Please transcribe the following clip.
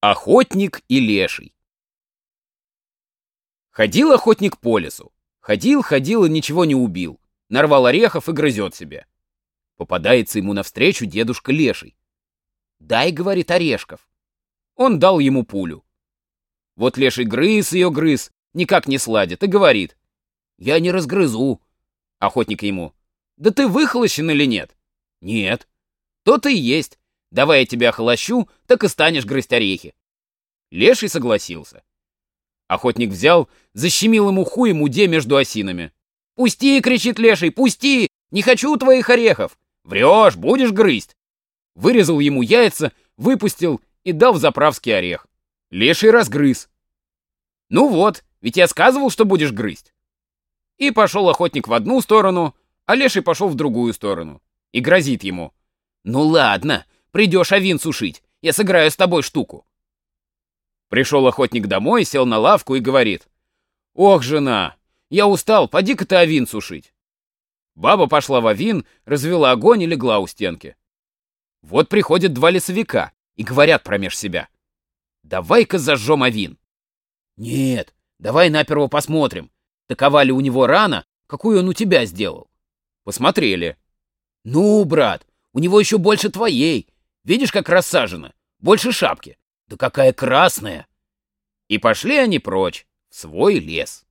Охотник и леший. Ходил охотник по лесу. Ходил, ходил и ничего не убил. Нарвал орехов и грызет себе. Попадается ему навстречу дедушка леший. «Дай, — говорит, — орешков». Он дал ему пулю. Вот леший грыз ее грыз, никак не сладит, и говорит. «Я не разгрызу». Охотник ему. «Да ты выхолощен или нет?» «Нет». «То-то и есть. Давай я тебя охолощу, так и станешь грызть орехи. Леший согласился. Охотник взял, защемил ему хуй муде между осинами. «Пусти!» — кричит Леший, «пусти! Не хочу твоих орехов! Врешь, будешь грызть!» Вырезал ему яйца, выпустил и дал в заправский орех. Леший разгрыз. «Ну вот, ведь я сказывал, что будешь грызть!» И пошел охотник в одну сторону, а Леший пошел в другую сторону. И грозит ему. «Ну ладно, Придешь авин сушить, я сыграю с тобой штуку. Пришел охотник домой, сел на лавку и говорит. Ох, жена, я устал, поди-ка ты авин сушить. Баба пошла в авин, развела огонь и легла у стенки. Вот приходят два лесовика и говорят промеж себя. Давай-ка зажжем авин. Нет, давай наперво посмотрим, такова ли у него рана, какую он у тебя сделал. Посмотрели. Ну, брат, у него еще больше твоей, Видишь, как рассажено? Больше шапки. Да какая красная!» И пошли они прочь, в свой лес.